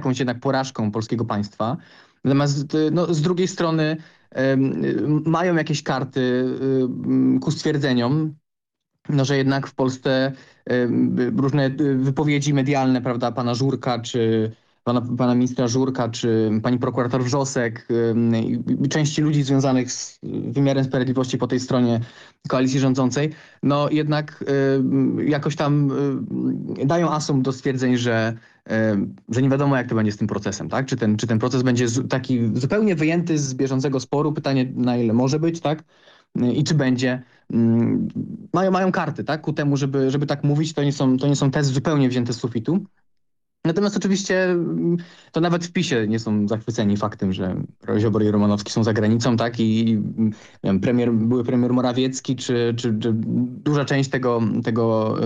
jakąś jednak porażką polskiego państwa. Natomiast no, z drugiej strony mają jakieś karty ku stwierdzeniom, no, że jednak w Polsce różne wypowiedzi medialne, prawda, pana Żurka czy pana, pana ministra Żurka, czy pani prokurator Wrzosek, części ludzi związanych z wymiarem sprawiedliwości po tej stronie koalicji rządzącej, no jednak jakoś tam dają asum do stwierdzeń, że, że nie wiadomo jak to będzie z tym procesem, tak? Czy ten, czy ten proces będzie taki zupełnie wyjęty z bieżącego sporu, pytanie na ile może być, tak? I czy będzie. Mają, mają karty, tak? Ku temu, żeby, żeby tak mówić, to nie są, to nie są tezy zupełnie wzięte z sufitu. Natomiast oczywiście mm, to nawet w PiSie nie są zachwyceni faktem, że Ziobro i Romanowski są za granicą, tak? I wiem, premier, były premier Morawiecki, czy, czy, czy duża część tego, tego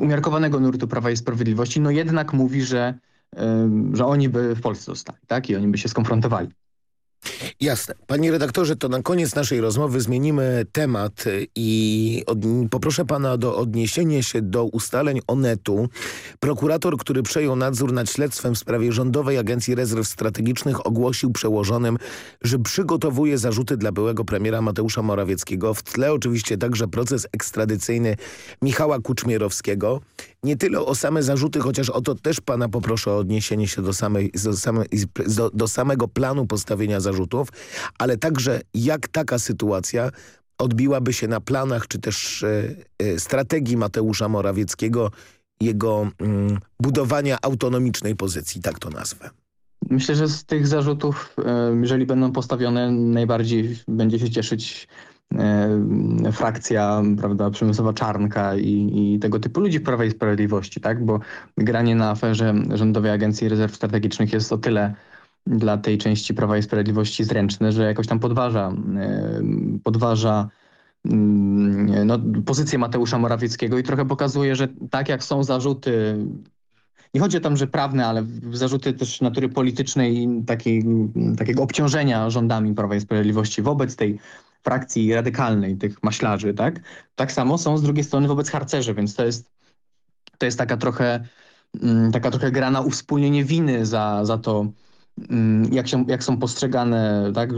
umiarkowanego nurtu Prawa i Sprawiedliwości, no jednak mówi, że, że oni by w Polsce zostali, tak? I oni by się skonfrontowali. Jasne. Panie redaktorze, to na koniec naszej rozmowy zmienimy temat i od, poproszę pana o odniesienie się do ustaleń Onetu. Prokurator, który przejął nadzór nad śledztwem w sprawie Rządowej Agencji Rezerw Strategicznych ogłosił przełożonym, że przygotowuje zarzuty dla byłego premiera Mateusza Morawieckiego. W tle oczywiście także proces ekstradycyjny Michała Kuczmierowskiego. Nie tyle o same zarzuty, chociaż o to też pana poproszę o odniesienie się do, samej, do, samej, do, do samego planu postawienia zarzutów, ale także jak taka sytuacja odbiłaby się na planach czy też e, e, strategii Mateusza Morawieckiego, jego mm, budowania autonomicznej pozycji, tak to nazwę. Myślę, że z tych zarzutów, e, jeżeli będą postawione, najbardziej będzie się cieszyć frakcja, prawda, przemysłowa czarnka i, i, tego typu ludzi w Prawa i Sprawiedliwości, tak? Bo granie na aferze Rządowej Agencji Rezerw Strategicznych jest o tyle dla tej części Prawa i Sprawiedliwości zręczne, że jakoś tam podważa, e, podważa mm, no, pozycję Mateusza Morawieckiego i trochę pokazuje, że tak jak są zarzuty nie chodzi o tam, że prawne, ale zarzuty też natury politycznej i takiej, takiego obciążenia rządami Prawa i Sprawiedliwości wobec tej frakcji radykalnej, tych maślarzy, tak? Tak samo są z drugiej strony wobec harcerzy, więc to jest, to jest taka trochę mm, taka trochę gra na uwspólnienie winy za, za to, mm, jak, się, jak są postrzegane tak,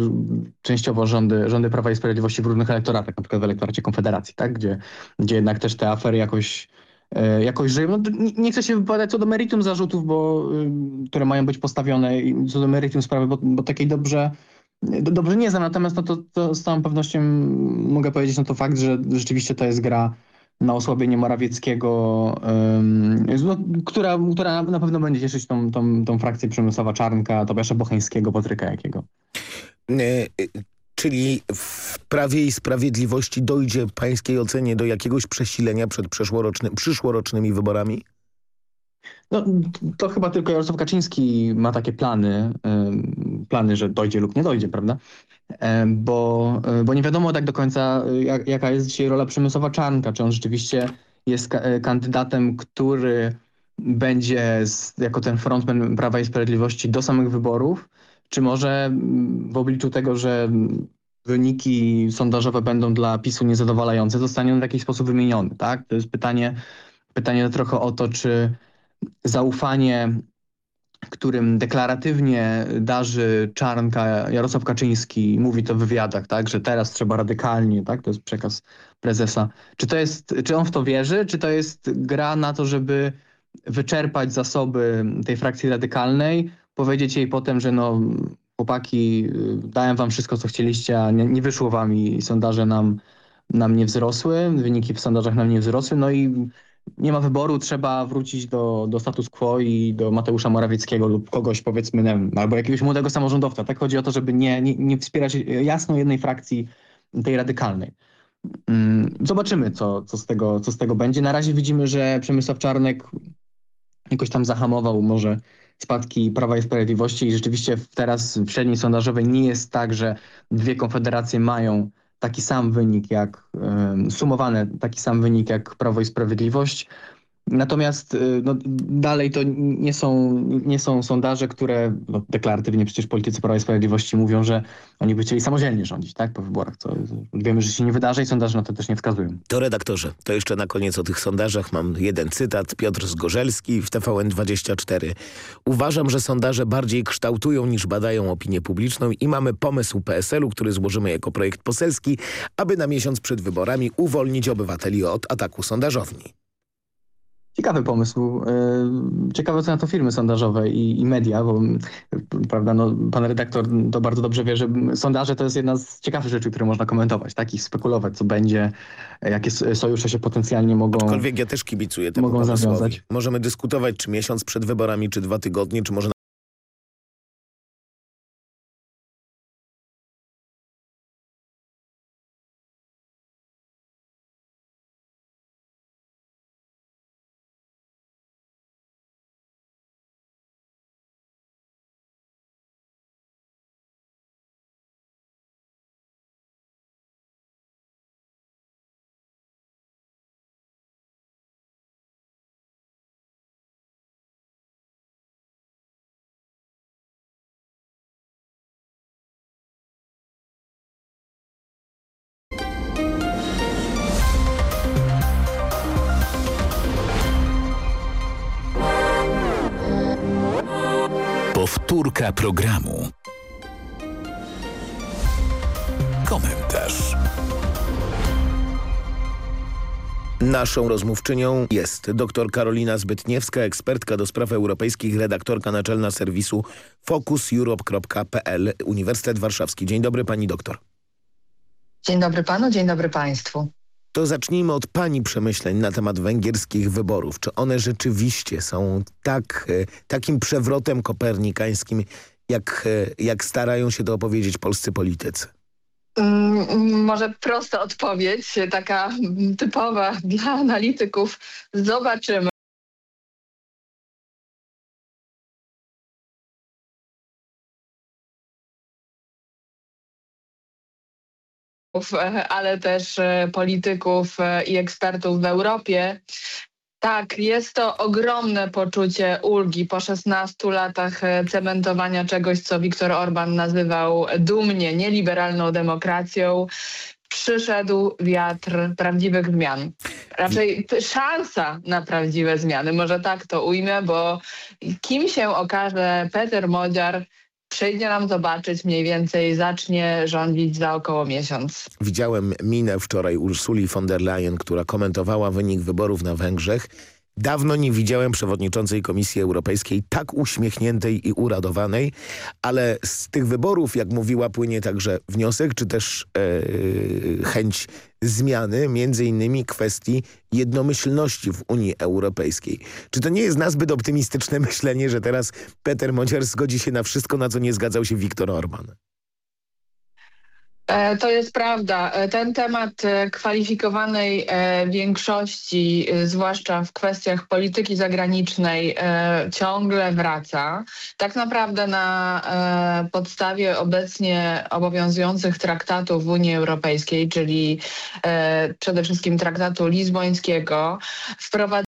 częściowo rządy, rządy Prawa i Sprawiedliwości w różnych elektoratach, na przykład w elektoracie Konfederacji, tak, gdzie, gdzie jednak też te afery jakoś, e, jakoś żyją. No, nie chcę się wypowiadać co do meritum zarzutów, bo, y, które mają być postawione, co do meritum sprawy, bo, bo takiej dobrze Dobrze nie znam, natomiast no to, to z całą pewnością mogę powiedzieć, no to fakt, że rzeczywiście to jest gra na osłabienie Morawieckiego, no, która, która na pewno będzie cieszyć tą, tą, tą frakcję przemysłowa Czarnka, Tobiasza Bocheńskiego, Patryka Jakiego. E, e, czyli w Prawie i Sprawiedliwości dojdzie pańskiej ocenie do jakiegoś przesilenia przed przyszłorocznymi wyborami? No, to chyba tylko Jarosław Kaczyński ma takie plany, plany, że dojdzie lub nie dojdzie, prawda? Bo, bo nie wiadomo tak do końca, jak, jaka jest dzisiaj rola przemysłowa Czarnka. Czy on rzeczywiście jest e, kandydatem, który będzie z, jako ten frontman Prawa i Sprawiedliwości do samych wyborów, czy może w obliczu tego, że wyniki sondażowe będą dla PiSu niezadowalające, zostanie on w jakiś sposób wymieniony, tak? To jest pytanie, pytanie trochę o to, czy zaufanie, którym deklaratywnie darzy Czarnka Jarosław Kaczyński, mówi to w wywiadach, tak, że teraz trzeba radykalnie, tak, to jest przekaz prezesa. Czy, to jest, czy on w to wierzy, czy to jest gra na to, żeby wyczerpać zasoby tej frakcji radykalnej, powiedzieć jej potem, że no chłopaki, dałem wam wszystko, co chcieliście, a nie, nie wyszło wam i sondaże nam, nam nie wzrosły, wyniki w sondażach nam nie wzrosły, no i nie ma wyboru, trzeba wrócić do, do status quo i do Mateusza Morawieckiego lub kogoś powiedzmy, nie albo jakiegoś młodego samorządowca. Tak chodzi o to, żeby nie, nie, nie wspierać jasno jednej frakcji tej radykalnej. Mm, zobaczymy, co, co, z tego, co z tego będzie. Na razie widzimy, że Przemysław Czarnek jakoś tam zahamował może spadki Prawa i Sprawiedliwości i rzeczywiście teraz w średniej sondażowej nie jest tak, że dwie konfederacje mają taki sam wynik jak, sumowane taki sam wynik jak Prawo i Sprawiedliwość. Natomiast y, no, dalej to nie są, nie są sondaże, które no, deklaratywnie przecież politycy Prawa i Sprawiedliwości mówią, że oni by chcieli samodzielnie rządzić tak, po wyborach. Co wiemy, że się nie wydarzy i sondaże na to też nie wskazują. To redaktorze, to jeszcze na koniec o tych sondażach mam jeden cytat. Piotr Zgorzelski w TVN24. Uważam, że sondaże bardziej kształtują niż badają opinię publiczną i mamy pomysł PSL-u, który złożymy jako projekt poselski, aby na miesiąc przed wyborami uwolnić obywateli od ataku sondażowni. Ciekawy pomysł. Y, ciekawe co na to firmy sondażowe i, i, media, bo prawda, no, pan redaktor to bardzo dobrze wie, że sondaże to jest jedna z ciekawszych rzeczy, które można komentować, tak? I spekulować, co będzie, jakie sojusze się potencjalnie mogą Aczkolwiek ja też kibicuję temu mogą zawiązać. Możemy dyskutować, czy miesiąc przed wyborami, czy dwa tygodnie, czy może Powtórka programu. Komentarz. Naszą rozmówczynią jest dr Karolina Zbytniewska, ekspertka do spraw europejskich, redaktorka naczelna serwisu focuseurope.pl, Uniwersytet Warszawski. Dzień dobry pani doktor. Dzień dobry panu, dzień dobry państwu. To zacznijmy od Pani przemyśleń na temat węgierskich wyborów. Czy one rzeczywiście są tak, e, takim przewrotem kopernikańskim, jak, e, jak starają się to opowiedzieć polscy politycy? Mm, może prosta odpowiedź, taka typowa dla analityków. Zobaczymy. Ale też e, polityków e, i ekspertów w Europie. Tak, jest to ogromne poczucie ulgi po 16 latach e, cementowania czegoś, co Viktor Orban nazywał dumnie nieliberalną demokracją. Przyszedł wiatr prawdziwych zmian. Raczej szansa na prawdziwe zmiany. Może tak to ujmę, bo kim się okaże Peter Modziar, przyjdzie nam zobaczyć mniej więcej, zacznie rządzić za około miesiąc. Widziałem minę wczoraj Ursuli von der Leyen, która komentowała wynik wyborów na Węgrzech Dawno nie widziałem przewodniczącej Komisji Europejskiej tak uśmiechniętej i uradowanej, ale z tych wyborów, jak mówiła, płynie także wniosek, czy też e, chęć zmiany, między innymi kwestii jednomyślności w Unii Europejskiej. Czy to nie jest nazbyt optymistyczne myślenie, że teraz Peter Modziar zgodzi się na wszystko, na co nie zgadzał się Viktor Orban? E, to jest prawda. E, ten temat e, kwalifikowanej większości, zwłaszcza w kwestiach polityki zagranicznej, ciągle wraca. Tak naprawdę na podstawie obecnie obowiązujących traktatów w Unii Europejskiej, czyli przede wszystkim traktatu lizbońskiego, wprowadza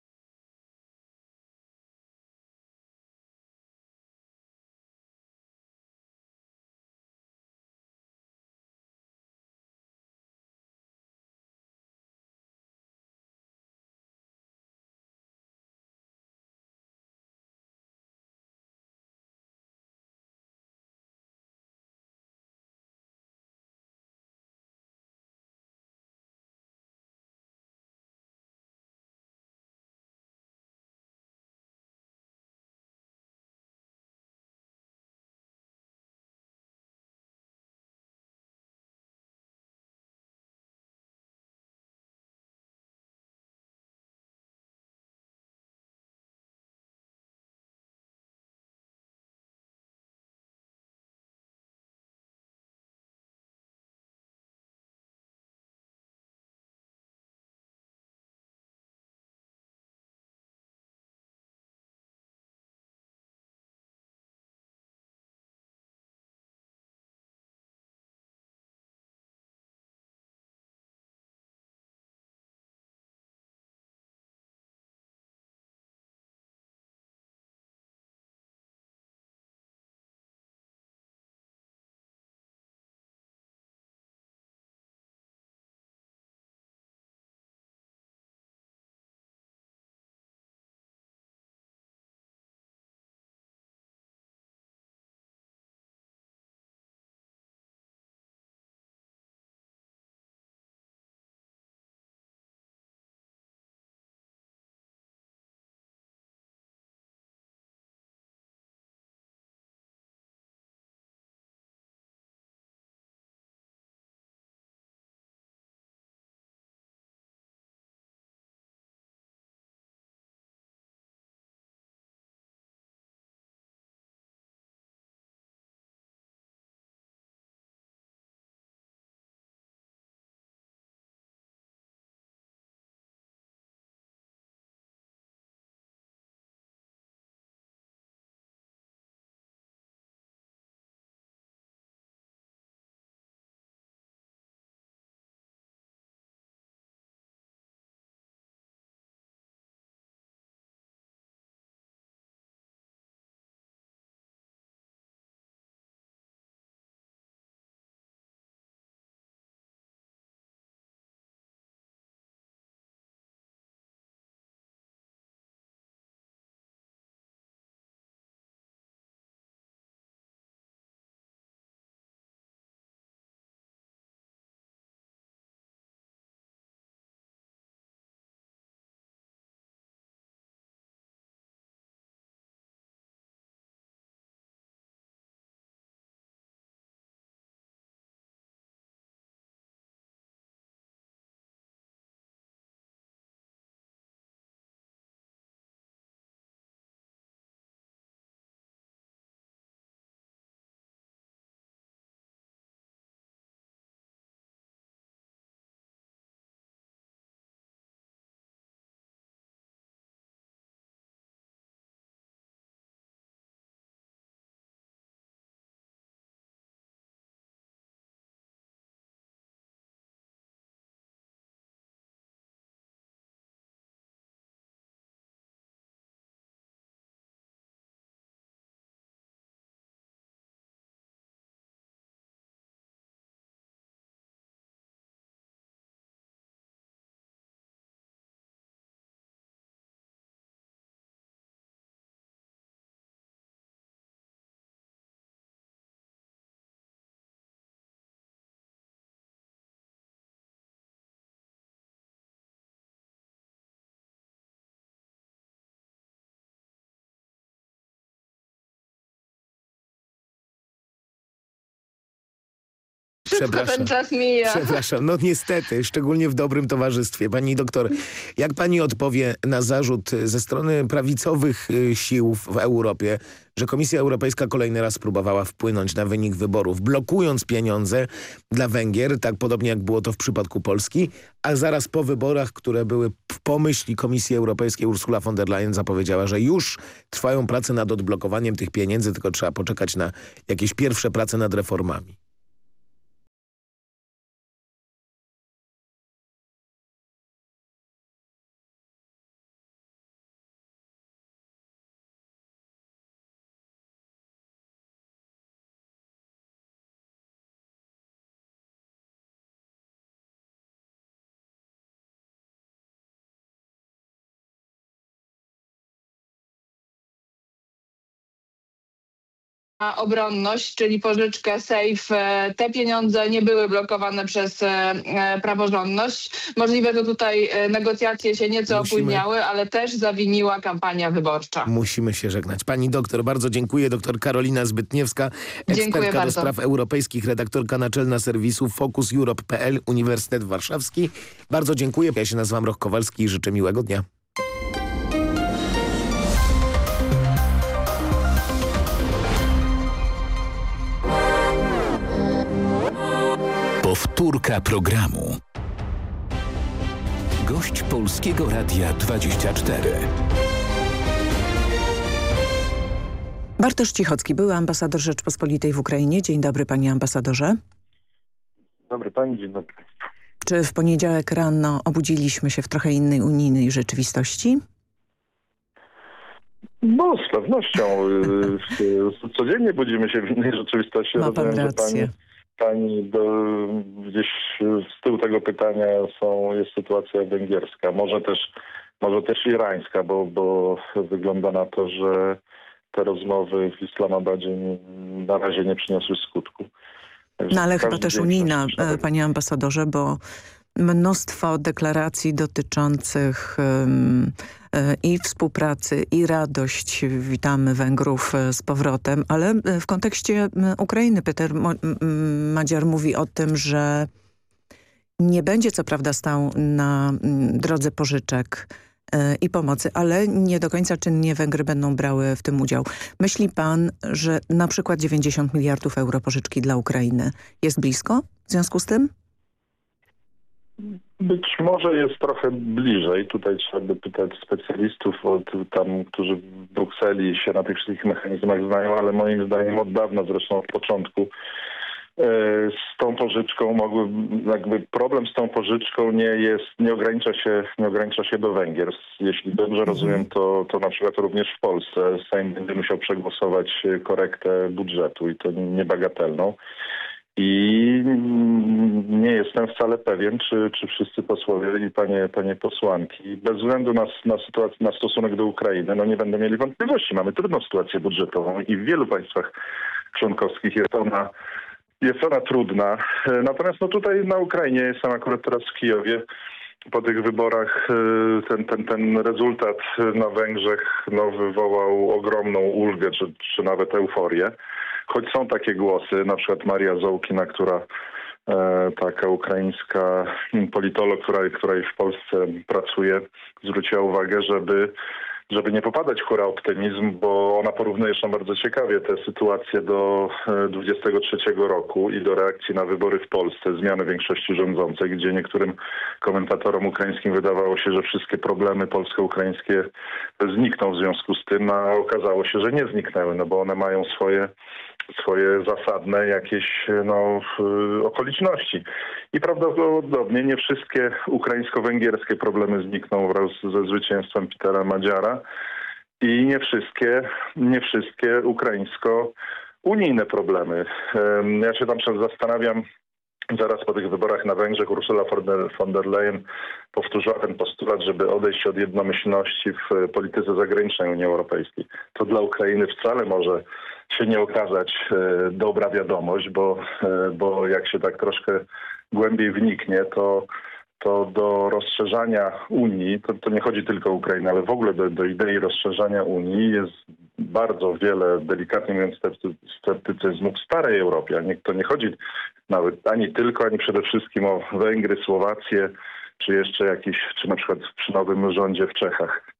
Szybko ten czas mija. Przepraszam, no niestety, szczególnie w dobrym towarzystwie. Pani doktor, jak pani odpowie na zarzut ze strony prawicowych y, sił w Europie, że Komisja Europejska kolejny raz próbowała wpłynąć na wynik wyborów, blokując pieniądze dla Węgier, tak podobnie jak było to w przypadku Polski, a zaraz po wyborach, które były w pomyśli Komisji Europejskiej, Ursula von der Leyen zapowiedziała, że już trwają prace nad odblokowaniem tych pieniędzy, tylko trzeba poczekać na jakieś pierwsze prace nad reformami. Obronność, czyli pożyczkę SAFE, e, te pieniądze nie były blokowane przez e, e, praworządność. Możliwe, że tutaj negocjacje się nieco Musimy... opóźniały, ale też zawiniła kampania wyborcza. Musimy się żegnać. Pani doktor, bardzo dziękuję. Doktor Karolina Zbytniewska, ekspertka do spraw europejskich, redaktorka naczelna serwisu Focus Europe.pl, Uniwersytet Warszawski. Bardzo dziękuję. Ja się nazywam Roch Kowalski i życzę miłego dnia. Powtórka programu. Gość Polskiego Radia 24. Bartosz Cichocki, były ambasador Rzeczpospolitej w Ukrainie. Dzień dobry panie ambasadorze. Dobry pani, dzień dobry. Czy w poniedziałek rano obudziliśmy się w trochę innej unijnej rzeczywistości? No, z pewnością. Codziennie budzimy się w innej rzeczywistości. Ma pan Rozumiem, rację. Pani Pani do, gdzieś z tyłu tego pytania są, jest sytuacja węgierska, może też, może też irańska, bo, bo wygląda na to, że te rozmowy w Islamabadzie na razie nie przyniosły skutku. no ale chyba też unijna, e, panie ambasadorze, bo mnóstwo deklaracji dotyczących um, i współpracy, i radość. Witamy Węgrów e, z powrotem, ale e, w kontekście Ukrainy Peter Madziar mówi o tym, że nie będzie co prawda stał na drodze pożyczek i pomocy, ale nie do końca czynnie Węgry będą brały w tym udział. Myśli pan, że na przykład 90 miliardów euro pożyczki dla Ukrainy jest blisko w związku z tym? Być może jest trochę bliżej. Tutaj trzeba by pytać specjalistów, od, tam, którzy w Brukseli się na tych wszystkich mechanizmach znają, ale moim zdaniem od dawna, zresztą od początku, e, z tą pożyczką mogły, jakby problem z tą pożyczką nie jest, nie ogranicza się, nie ogranicza się do Węgier. Jeśli dobrze mhm. rozumiem, to, to na przykład również w Polsce Sejm będzie musiał przegłosować korektę budżetu i to niebagatelną. I nie jestem wcale pewien, czy, czy wszyscy posłowie i panie, panie posłanki, bez względu na, na, sytuację, na stosunek do Ukrainy, no nie będą mieli wątpliwości. Mamy trudną sytuację budżetową i w wielu państwach członkowskich jest ona, jest ona trudna. Natomiast no tutaj na Ukrainie, jestem akurat teraz w Kijowie, po tych wyborach ten, ten, ten rezultat na Węgrzech no, wywołał ogromną ulgę, czy, czy nawet euforię. Choć są takie głosy, na przykład Maria Zołkina, która e, taka ukraińska politolog, która, która w Polsce pracuje, zwróciła uwagę, żeby żeby nie popadać w hura optymizm, bo ona porównuje zresztą bardzo ciekawie tę sytuację do 23 e, roku i do reakcji na wybory w Polsce, zmiany większości rządzącej, gdzie niektórym komentatorom ukraińskim wydawało się, że wszystkie problemy polsko-ukraińskie znikną w związku z tym, a okazało się, że nie zniknęły, no bo one mają swoje swoje zasadne jakieś no, okoliczności. I prawdopodobnie nie wszystkie ukraińsko-węgierskie problemy znikną wraz ze zwycięstwem Petera Madziara i nie wszystkie, nie wszystkie ukraińsko-unijne problemy. Ja się tam zastanawiam, Zaraz po tych wyborach na Węgrzech Ursula von der Leyen powtórzyła ten postulat, żeby odejść od jednomyślności w polityce zagranicznej Unii Europejskiej. To dla Ukrainy wcale może się nie okazać e, dobra wiadomość, bo, e, bo jak się tak troszkę głębiej wniknie, to to do rozszerzania Unii, to, to nie chodzi tylko o Ukrainę, ale w ogóle do, do idei rozszerzania Unii jest bardzo wiele, delikatnie mówiąc, sceptycyzmu w starej Europie. Nie, to nie chodzi nawet ani tylko, ani przede wszystkim o Węgry, Słowację, czy jeszcze jakiś, czy na przykład przy nowym rządzie w Czechach.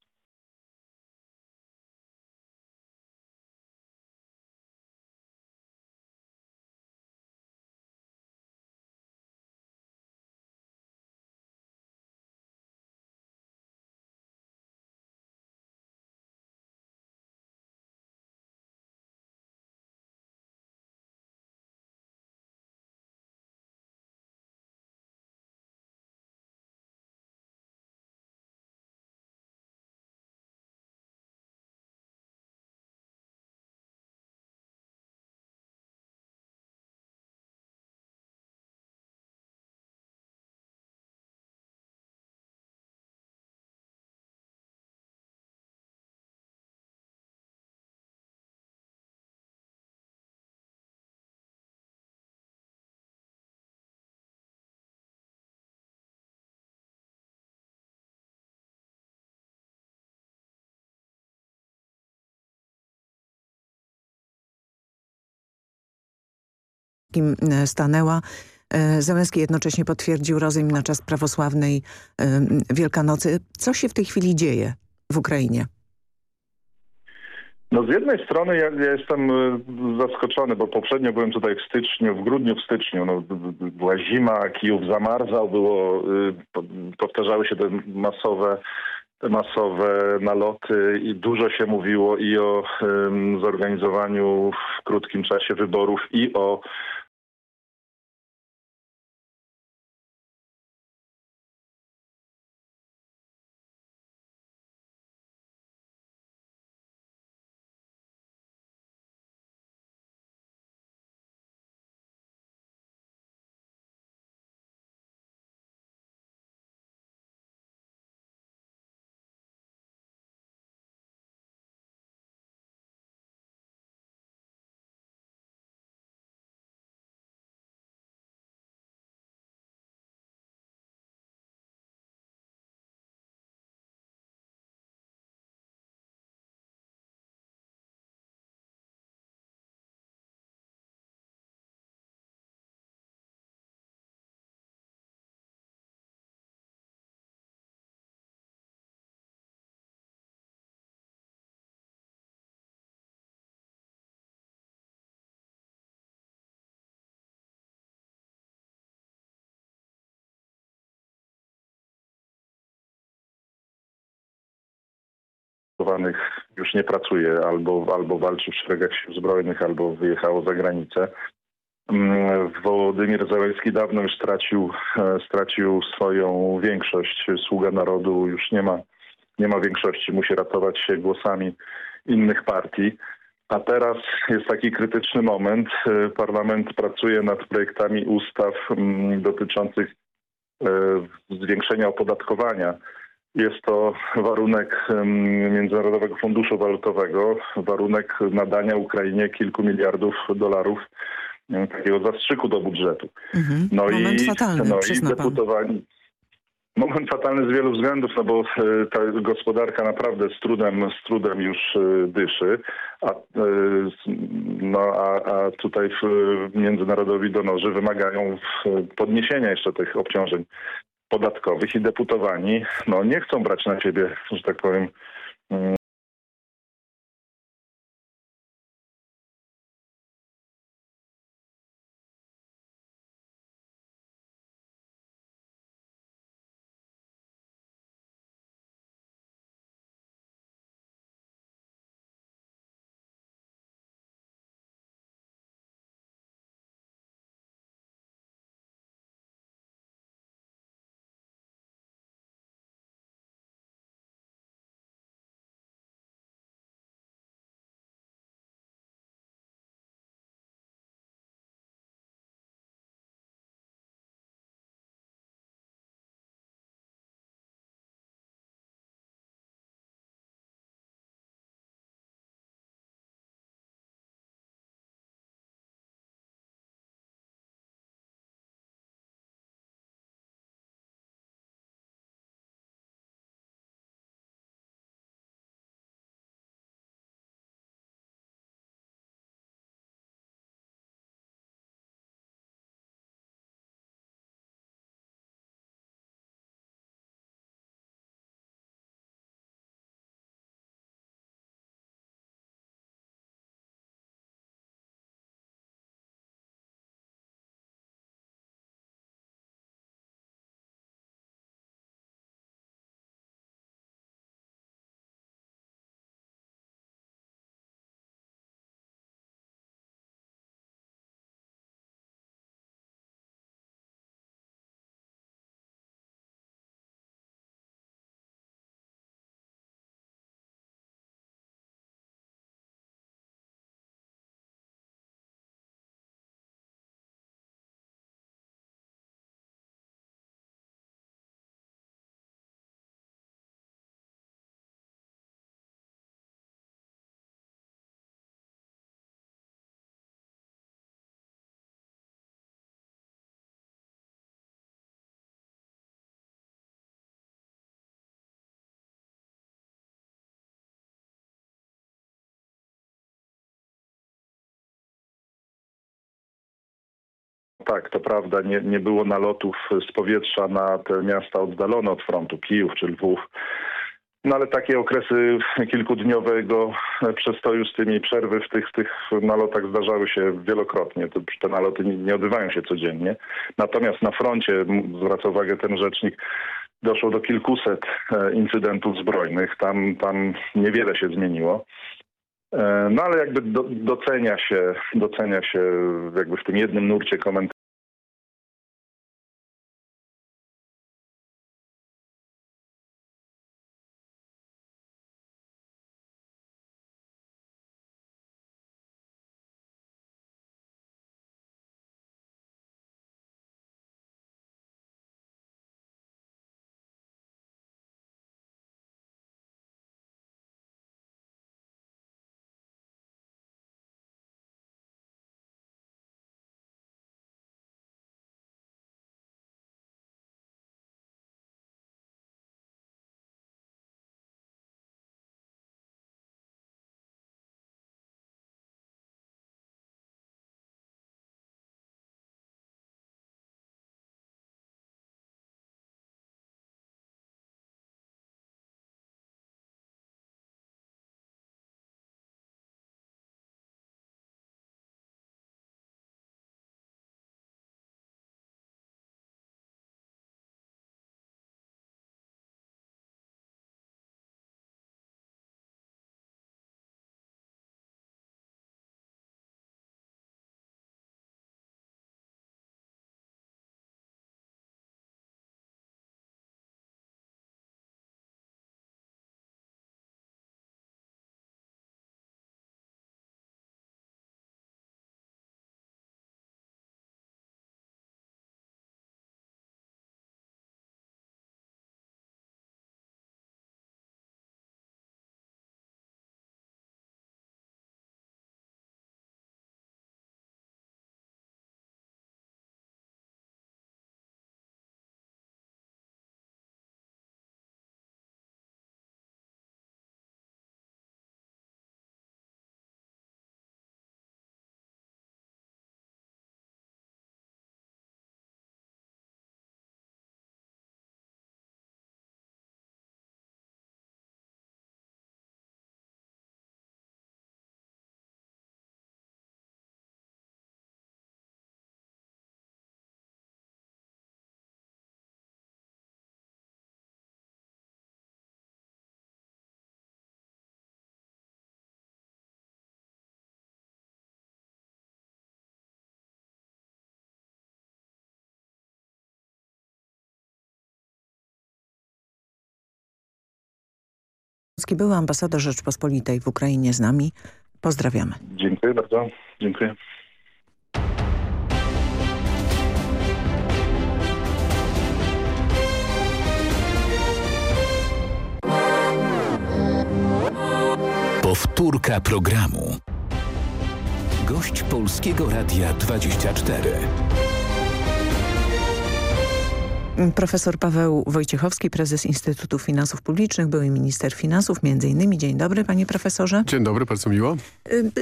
E, stanęła. E, Zełenski jednocześnie potwierdził rozejm na czas prawosławnej e, Wielkanocy. Co się w tej chwili dzieje w Ukrainie? No z jednej strony ja, ja, jestem zaskoczony, bo poprzednio byłem tutaj w styczniu, w grudniu, w styczniu. No, była zima, Kijów zamarzał, było, powtarzały się te masowe masowe naloty i dużo się mówiło i o zorganizowaniu w krótkim czasie wyborów i o już nie pracuje, albo, albo walczy w szeregach sił zbrojnych, albo wyjechało za granicę. Mm, Wołodymir Załęski dawno już stracił, e, stracił swoją większość. Sługa narodu już nie ma, nie ma większości, musi ratować się głosami innych partii. A teraz jest taki krytyczny moment. E, Parlament pracuje nad projektami ustaw mm, dotyczących e, zwiększenia opodatkowania jest to warunek Międzynarodowego Funduszu Walutowego, warunek nadania Ukrainie kilku miliardów dolarów takiego zastrzyku do budżetu. Mhm. No moment i, fatalny, no i deputowani. Moment fatalny z wielu względów, no bo e, ta gospodarka naprawdę z trudem, z trudem już e, dyszy, a, e, no, a, a tutaj międzynarodowi donorzy wymagają podniesienia jeszcze tych obciążeń podatkowych i deputowani no, nie chcą brać na siebie, że tak powiem, tak, to prawda, nie, nie było nalotów z powietrza na te miasta oddalone od frontu, Kijów czy Lwów. No ale takie okresy kilkudniowego przestoju z tymi przerwy w tych, tych nalotach zdarzały się wielokrotnie. Te naloty nie, odbywają się codziennie. Natomiast na froncie, zwraca uwagę ten rzecznik, doszło do kilkuset e, incydentów zbrojnych. Tam, tam niewiele się zmieniło. E, no ale jakby do, docenia się, docenia się jakby w tym jednym nurcie komentarzy Był ambasador Rzeczpospolitej w Ukrainie z nami. Pozdrawiamy. Dziękuję bardzo. Dziękuję. Powtórka programu. Gość Polskiego Radia 24. Profesor Paweł Wojciechowski, prezes Instytutu Finansów Publicznych, były minister finansów, między innymi. Dzień dobry, panie profesorze. Dzień dobry, bardzo miło.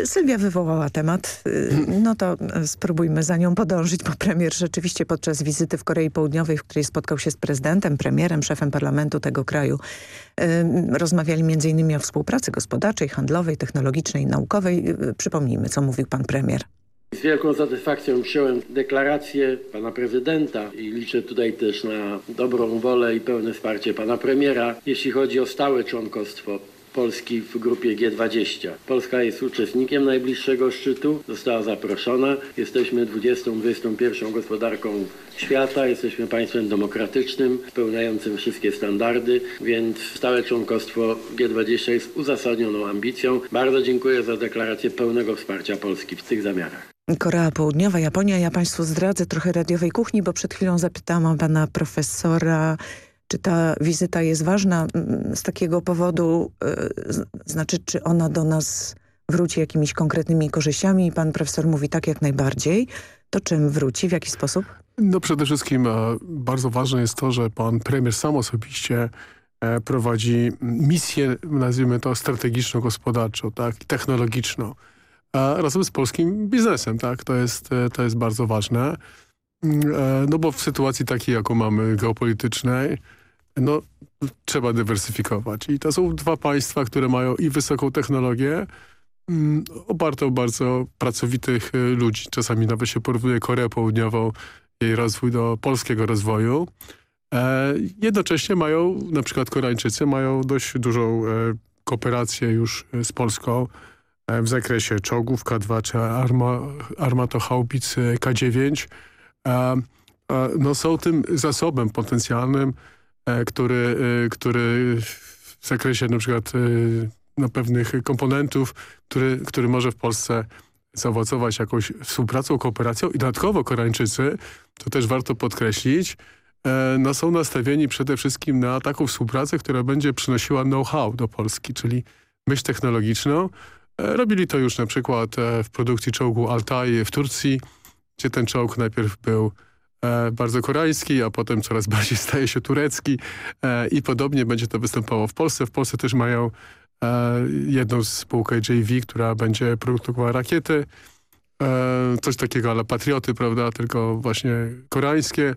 Sylwia wywołała temat, no to spróbujmy za nią podążyć, bo premier rzeczywiście podczas wizyty w Korei Południowej, w której spotkał się z prezydentem, premierem, szefem parlamentu tego kraju, rozmawiali między innymi o współpracy gospodarczej, handlowej, technologicznej, naukowej. Przypomnijmy, co mówił pan premier. Z wielką satysfakcją przyjąłem deklarację pana prezydenta i liczę tutaj też na dobrą wolę i pełne wsparcie pana premiera, jeśli chodzi o stałe członkostwo Polski w grupie G20. Polska jest uczestnikiem najbliższego szczytu, została zaproszona. Jesteśmy 20-21 gospodarką świata, jesteśmy państwem demokratycznym, spełniającym wszystkie standardy, więc stałe członkostwo G20 jest uzasadnioną ambicją. Bardzo dziękuję za deklarację pełnego wsparcia Polski w tych zamiarach. Korea Południowa, Japonia. Ja Państwu zdradzę trochę radiowej kuchni, bo przed chwilą zapytałam pana profesora, czy ta wizyta jest ważna mm, z takiego powodu, yy, znaczy czy ona do nas wróci jakimiś konkretnymi korzyściami i pan profesor mówi tak jak najbardziej. To czym wróci, w jaki sposób? No przede wszystkim e, bardzo ważne jest to, że pan premier sam osobiście e, prowadzi misję, nazwijmy to strategiczno-gospodarczą, tak, technologiczną razem z polskim biznesem. tak To jest, to jest bardzo ważne. E, no bo w sytuacji takiej, jaką mamy geopolitycznej, no trzeba dywersyfikować. I to są dwa państwa, które mają i wysoką technologię, mm, opartą bardzo pracowitych y, ludzi. Czasami nawet się porównuje Koreę Południową, jej rozwój do polskiego rozwoju. E, jednocześnie mają, na przykład Koreańczycy mają dość dużą e, kooperację już z Polską e, w zakresie czołgów K2 czy arma, armatochaubic K9. No są tym zasobem potencjalnym, który, który w zakresie na przykład no, pewnych komponentów, który, który może w Polsce zaowocować jakąś współpracą, kooperacją i dodatkowo Koreańczycy, to też warto podkreślić, E, no, są nastawieni przede wszystkim na taką współpracę, która będzie przynosiła know-how do Polski, czyli myśl technologiczną. E, robili to już na przykład e, w produkcji czołgu Altai w Turcji, gdzie ten czołg najpierw był bardzo koreański, a potem coraz bardziej staje się turecki i podobnie będzie to występowało w Polsce. W Polsce też mają jedną spółkę JV, która będzie produkowała rakiety, coś takiego ale patrioty, prawda, tylko właśnie koreańskie.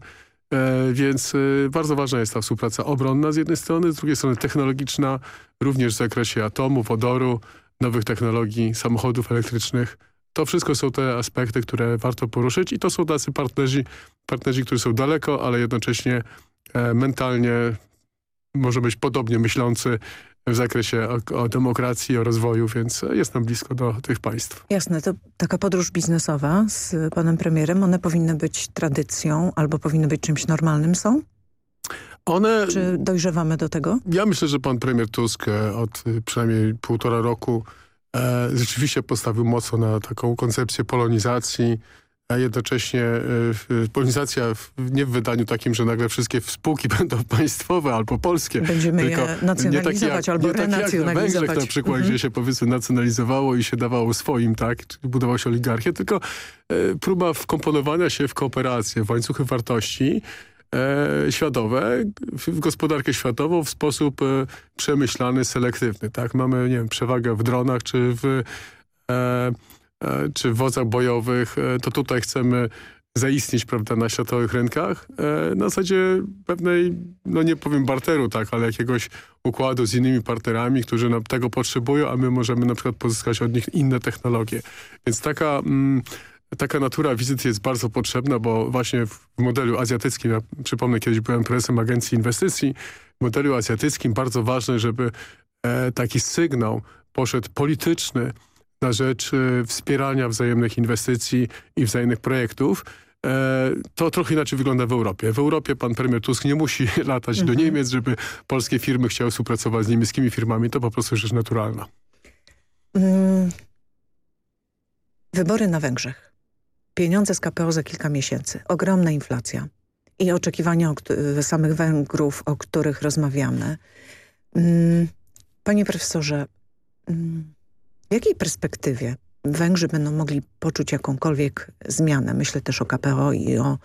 E, więc e, bardzo ważna jest ta współpraca obronna z jednej strony, z drugiej strony technologiczna, również w zakresie atomu, wodoru, nowych technologii, samochodów elektrycznych. To wszystko są te aspekty, które warto poruszyć i to są tacy partnerzy, partnerzy którzy są daleko, ale jednocześnie e, mentalnie może być podobnie myślący w zakresie o, o, demokracji, o rozwoju, więc jestem blisko do tych państw. Jasne, to taka podróż biznesowa z panem premierem, one powinny być tradycją albo powinny być czymś normalnym, są? One... Czy dojrzewamy do tego? Ja myślę, że pan premier Tusk e, od e, przynajmniej półtora roku e, rzeczywiście postawił mocno na taką koncepcję polonizacji, a jednocześnie y, polonizacja nie w wydaniu takim, że nagle wszystkie spółki będą państwowe albo polskie. Będziemy tylko je nacjonalizować nie jak, albo nie renacjonalizować. Tak jak na przykład, mhm. gdzie się powiedzmy nacjonalizowało i się dawało swoim, tak, budowało się oligarchię, tylko y, próba wkomponowania się w kooperację, w łańcuchy wartości e, światowe, w gospodarkę światową w sposób e, przemyślany, selektywny. Tak? Mamy nie wiem, przewagę w dronach czy w e, E, czy w wozach bojowych, e, to tutaj chcemy zaistnieć prawda, na światowych rynkach e, na zasadzie pewnej, no nie powiem barteru, tak, ale jakiegoś układu z innymi partnerami, którzy nam tego potrzebują, a my możemy na przykład pozyskać od nich inne technologie. Więc taka... Mm, taka natura wizyt jest bardzo potrzebna, bo właśnie w modelu azjatyckim, ja przypomnę, kiedyś byłem prezesem Agencji Inwestycji, w modelu azjatyckim bardzo ważne, żeby e, taki sygnał poszedł polityczny, na rzecz e, wspierania wzajemnych inwestycji i wzajemnych projektów. E, to trochę inaczej wygląda w Europie. W Europie pan premier Tusk nie musi latać mhm. do Niemiec, żeby polskie firmy chciały współpracować z niemieckimi firmami. To po prostu rzecz naturalna. Mm. Wybory na Węgrzech. Pieniądze z KPO za kilka miesięcy. Ogromna inflacja. I oczekiwania samych Węgrów, o których rozmawiamy. Mm. Panie profesorze, mm. W jakiej perspektywie Węgrzy będą mogli poczuć jakąkolwiek zmianę? Myślę też o KPO i o,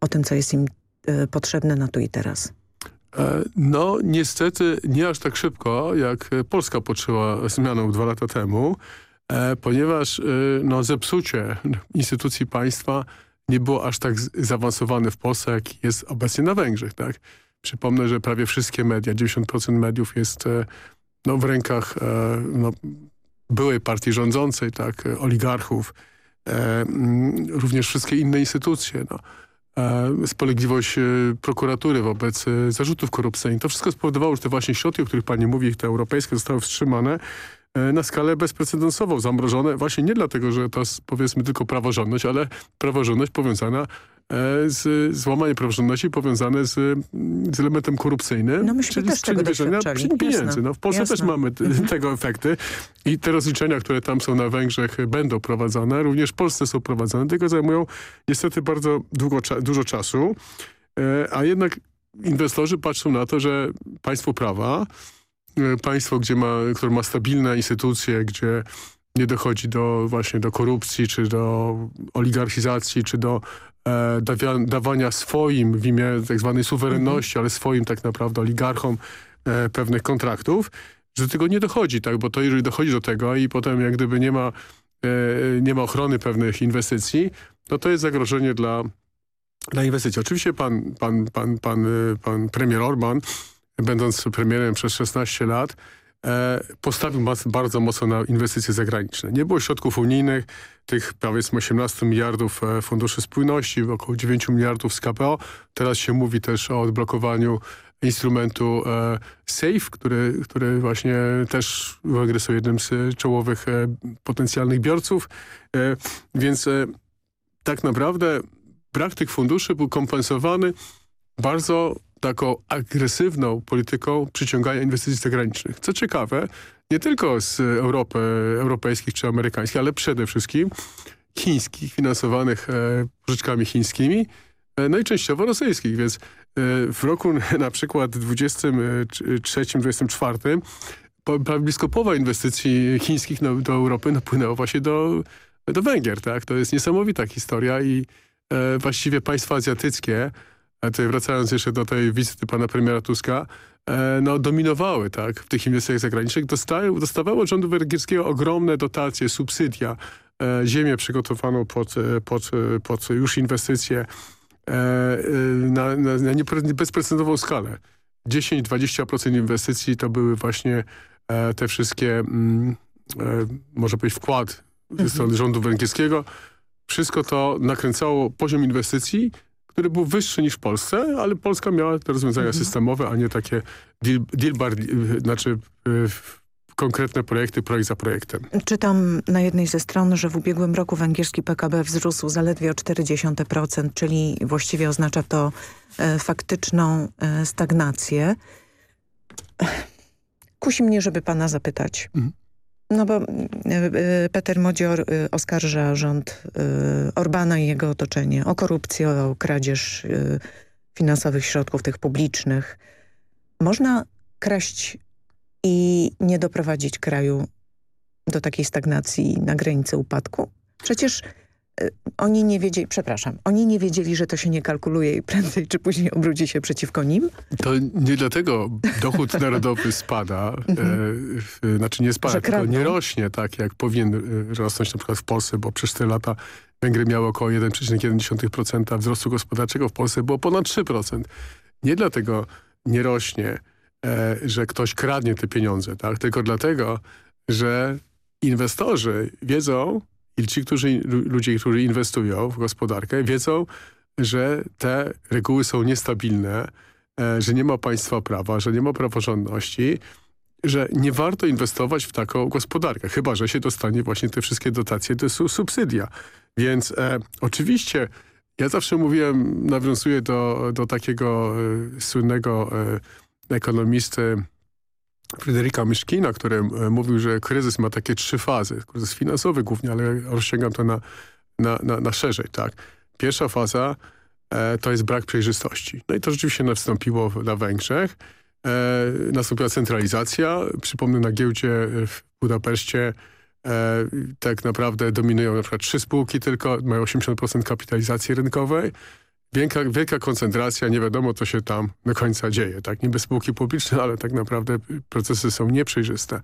o tym, co jest im y, potrzebne na tu i teraz. E, no niestety nie aż tak szybko, jak Polska poczuła zmianę dwa lata temu, ponieważ e, no, zepsucie instytucji państwa nie było aż tak zaawansowane w Polsce, jak jest obecnie na Węgrzech. Tak? Przypomnę, że prawie wszystkie media, 90% mediów jest no, w rękach no, byłej partii rządzącej, tak, oligarchów, e, mm, również wszystkie inne instytucje, no. E, spolegliwość e, prokuratury wobec e, zarzutów korupcyjnych. To wszystko spowodowało, że te właśnie środki, o których pani mówi, te europejskie zostały wstrzymane e, na skalę bezprecedensową, zamrożone właśnie nie dlatego, że to jest powiedzmy tylko praworządność, ale praworządność powiązana E, z złamaniem praworządności powiązane z, z elementem korupcyjnym. No czyli tego doświadczali. pieniędzy. No, w Polsce Jasne. też mamy mhm. tego efekty i te rozliczenia, które tam są na Węgrzech będą prowadzone, również w Polsce są prowadzone, tylko zajmują niestety bardzo długo, dużo czasu, e, a jednak inwestorzy patrzą na to, że państwo prawa, e, państwo, gdzie ma, które ma stabilne instytucje, gdzie nie dochodzi do właśnie do korupcji, czy do oligarchizacji, czy do e, dawania swoim w imię tak zwanej suwerenności, ale swoim tak naprawdę oligarchom e, pewnych kontraktów, że do tego nie dochodzi, tak? bo to jeżeli dochodzi do tego i potem jak gdyby nie ma, e, nie ma ochrony pewnych inwestycji, no to jest zagrożenie dla dla inwestycji. Oczywiście pan, pan, pan, pan, pan premier Orban, będąc premierem przez 16 lat, E, postawił bardzo mocno na inwestycje zagraniczne. Nie było środków unijnych, tych powiedzmy 18 miliardów e, funduszy spójności, około 9 miliardów z KPO. Teraz się mówi też o odblokowaniu instrumentu e, SAFE, który, który właśnie też Węgry są jednym z czołowych potencjalnych biorców. Więc tak naprawdę brak tych funduszy był kompensowany bardzo taką agresywną polityką przyciągania inwestycji zagranicznych. Co ciekawe, nie tylko z Europy, europejskich czy amerykańskich, ale przede wszystkim chińskich, finansowanych e, pożyczkami chińskimi, e, no i częściowo rosyjskich, więc e, w roku na przykład 23-24 blisko połowa inwestycji chińskich do Europy napłynęło właśnie do, do Węgier. Tak? To jest niesamowita historia i właściwie państwa azjatyckie tutaj wracając jeszcze do tej wizyty pana premiera Tuska, e, no, dominowały tak, w tych inwestycjach zagranicznych. Dostały, dostawały od rządu węgierskiego ogromne dotacje, subsydia, e, ziemię przygotowaną pod, e, pod, pod już inwestycje na, na, na bezprecedensową skalę. 10-20% inwestycji to były właśnie te wszystkie, mm, może powiedzieć, wkład ze strony mhm. rządu węgierskiego. Wszystko to nakręcało poziom inwestycji który był wyższy niż w Polsce, ale Polska miała te rozwiązania mhm. systemowe, a nie takie deal, deal bar, znaczy konkretne projekty, projekt za projektem. Czytam na jednej ze stron, że w ubiegłym roku węgierski PKB wzrósł zaledwie o 0,4%, czyli właściwie oznacza to e, faktyczną e, stagnację. Kusi mnie, żeby pana zapytać. Mhm. No bo e, e, Peter Modzior e, oskarża rząd Orbana i jego otoczenie o korupcję, o kradzież finansowych środków tych publicznych. Można kraść i nie doprowadzić kraju do takiej stagnacji na granicy upadku? Przecież oni nie wiedzieli, przepraszam, oni nie wiedzieli, że to się nie kalkuluje i prędzej czy później obróci się przeciwko nim? To nie dlatego dochód narodowy spada, e, znaczy nie spada, tylko nie rośnie tak, jak powinien e, rosnąć na przykład w Polsce, bo przez te lata Węgry miały około 1,1% wzrostu gospodarczego, w Polsce było ponad 3%. Nie dlatego nie rośnie, e, że ktoś kradnie te pieniądze, tak? tylko dlatego, że inwestorzy wiedzą, i ci, którzy, ludzie, którzy inwestują w gospodarkę, wiedzą, że te reguły są niestabilne, e, że nie ma państwa prawa, że nie ma praworządności, że nie warto inwestować w taką gospodarkę, chyba że się dostanie właśnie te wszystkie dotacje, to są subsydia. Więc e, oczywiście ja zawsze mówiłem, nawiązuję do, do takiego e, słynnego e, ekonomisty Fryderyka Myszkina, który e, mówił, że kryzys ma takie trzy fazy. Kryzys finansowy głównie, ale rozciągam to na, na, na, na szerzej. Tak. Pierwsza faza e, to jest brak przejrzystości. No i to rzeczywiście nastąpiło na Węgrzech. E, nastąpiła centralizacja. Przypomnę, na giełdzie w Budapeszcie e, tak naprawdę dominują na przykład trzy spółki tylko, mają 80% kapitalizacji rynkowej wielka, wielka koncentracja, nie wiadomo co się tam do końca dzieje. Tak? Niby spółki publiczne, ale tak naprawdę procesy są nieprzejrzyste.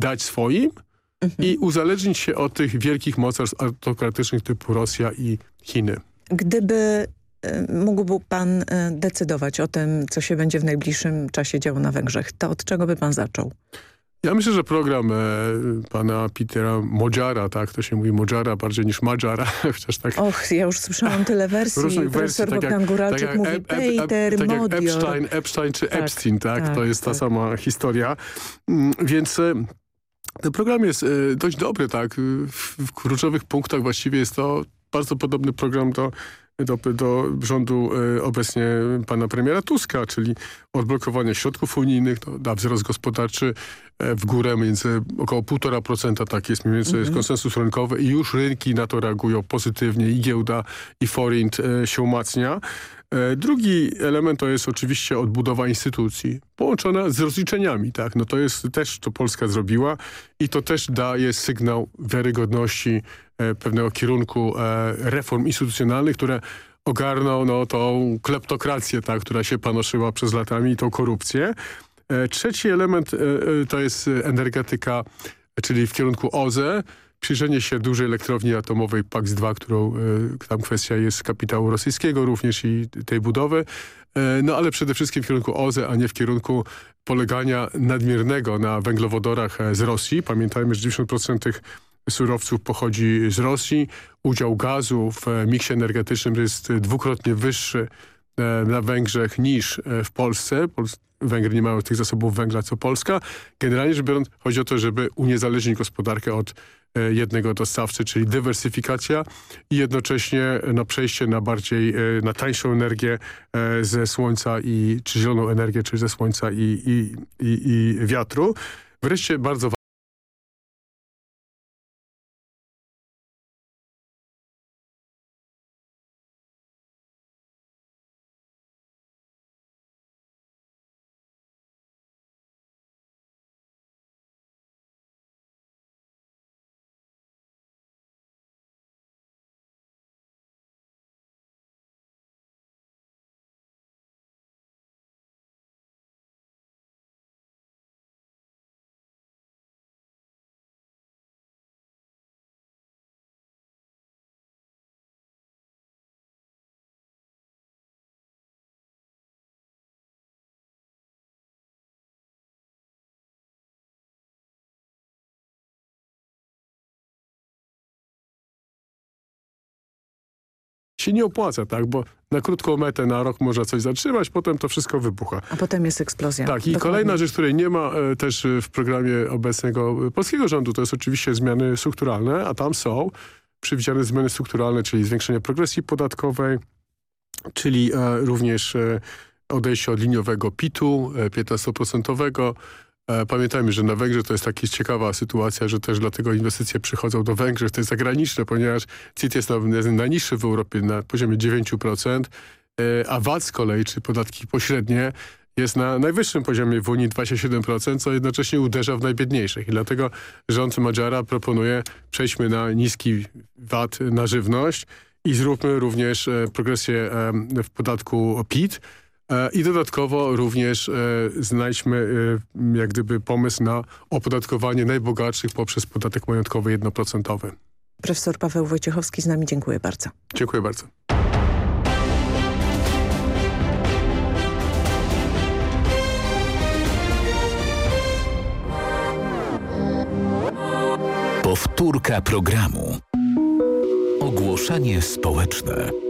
Dać swoim mhm. i uzależnić się od tych wielkich mocarstw autokratycznych typu Rosja i Chiny. Gdyby y, mógłby pan y, decydować o tym, co się będzie w najbliższym czasie działo na Węgrzech, to od czego by pan zaczął? Ja myślę, że program e, pana Petera Modziara, tak, to się mówi Modziara bardziej niż Madżara, chociaż tak. Och, ja już słyszałam tyle wersji. Różnych wersji, tak jak, tak jak, mówi Peter, tak jak Epstein, Epstein czy tak, Epstein, tak, tak to jest ta tak. sama historia. Mm, więc e, ten program jest e, dość dobry, tak, w, kluczowych punktach właściwie jest to bardzo podobny program do do, do rządu e, obecnie pana premiera Tuska, czyli odblokowanie środków unijnych, to da wzrost gospodarczy e, w górę między około 1,5%, tak jest mniej więcej mhm. konsensus rynkowy i już rynki na to reagują pozytywnie i giełda i forint e, się umacnia. Drugi element to jest oczywiście odbudowa instytucji, połączona z rozliczeniami. Tak? No to jest też, co Polska zrobiła i to też daje sygnał wiarygodności pewnego kierunku reform instytucjonalnych, które ogarną no, tą kleptokrację, ta, która się panoszyła przez latami i tą korupcję. E, trzeci element to jest energetyka, czyli w kierunku OZE, przyjrzenie się dużej elektrowni atomowej PAX-2, którą tam kwestia jest kapitału rosyjskiego również i tej budowy, no ale przede wszystkim w kierunku OZE, a nie w kierunku polegania nadmiernego na węglowodorach z Rosji. Pamiętajmy, że 90% tych surowców pochodzi z Rosji. Udział gazu w e, miksie energetycznym jest dwukrotnie wyższy e, na Węgrzech niż e, w Polsce. Węgry nie mają tych zasobów węgla co Polska. Generalnie rzecz biorąc chodzi o to, żeby uniezależnić gospodarkę od jednego dostawcy, czyli dywersyfikacja i jednocześnie no, przejście na bardziej, na tańszą energię ze słońca i, czy zieloną energię, czy ze słońca i, i, i, i wiatru. Wreszcie bardzo się nie opłaca, tak? Bo na krótką metę, na rok można coś zatrzymać, potem to wszystko wybucha. A potem jest eksplozja. Tak i Dokładnie. kolejna rzecz, której nie ma e, też w programie obecnego e, polskiego rządu, to jest oczywiście zmiany strukturalne, a tam są przewidziane zmiany strukturalne, czyli zwiększenie progresji podatkowej, czyli e, również e, odejście od liniowego PIT-u e, 15%, E, pamiętajmy, że na Węgrzech to jest taka ciekawa sytuacja, że też dlatego inwestycje przychodzą do Węgrzech, to jest zagraniczne, ponieważ CIT jest najniższy w Europie na poziomie 9%, e, a VAT z kolei, czy podatki pośrednie, jest na najwyższym poziomie w Unii 27%, co jednocześnie uderza w najbiedniejszych. I dlatego rząd Madziara proponuje przejdźmy na niski VAT na żywność i zróbmy również e, progresję w podatku PIT, E, I dodatkowo również e, znajdźmy e, jak gdyby pomysł na opodatkowanie najbogatszych poprzez podatek majątkowy jednoprocentowy. Profesor Paweł Wojciechowski z nami, dziękuję bardzo. Dziękuję bardzo. Powtórka programu. Ogłoszenie społeczne.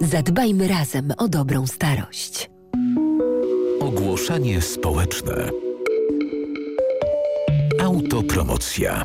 Zadbajmy razem o dobrą starość. Ogłoszenie społeczne. Autopromocja.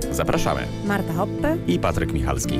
Zapraszamy. Marta Hoppe i Patryk Michalski.